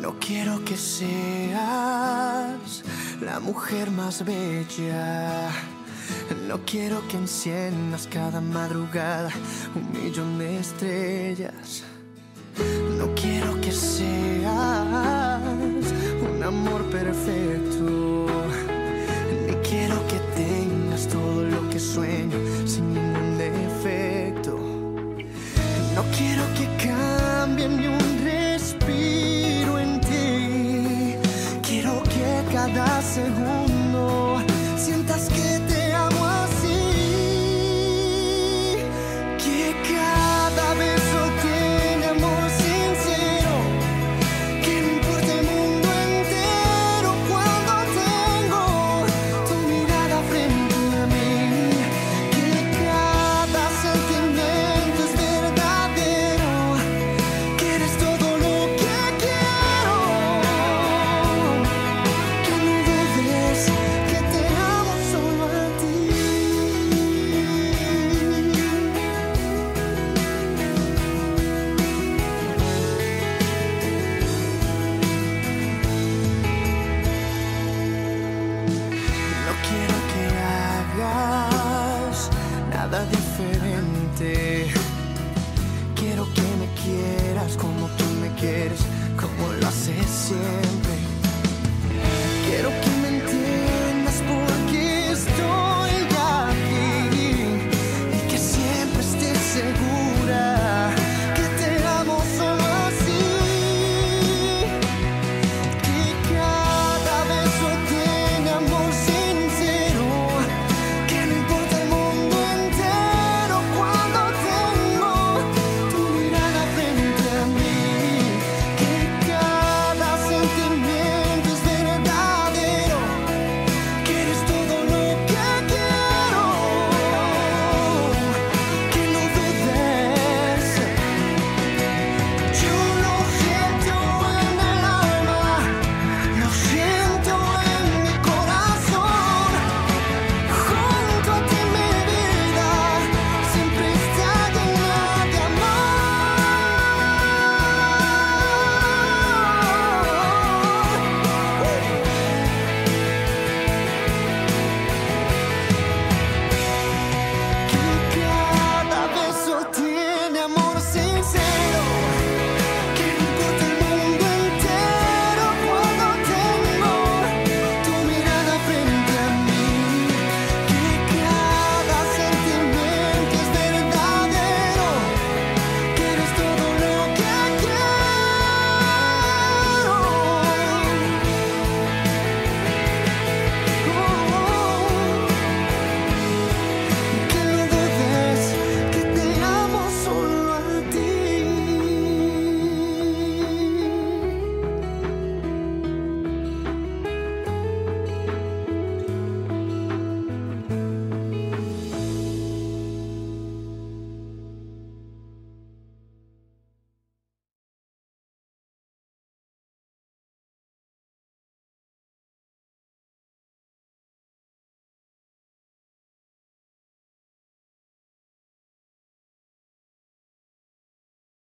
No quiero que seas la mujer más bella. No quiero que enciendas cada madrugada un millón de estrellas. No quiero que seas un amor perfecto. Ni quiero que tengas todo lo que sueño sin ningún defecto. No quiero que cambie ni un respiro cada segundo nada diferente. Quiero que me quieras como tú me quieres, como lo haces siempre.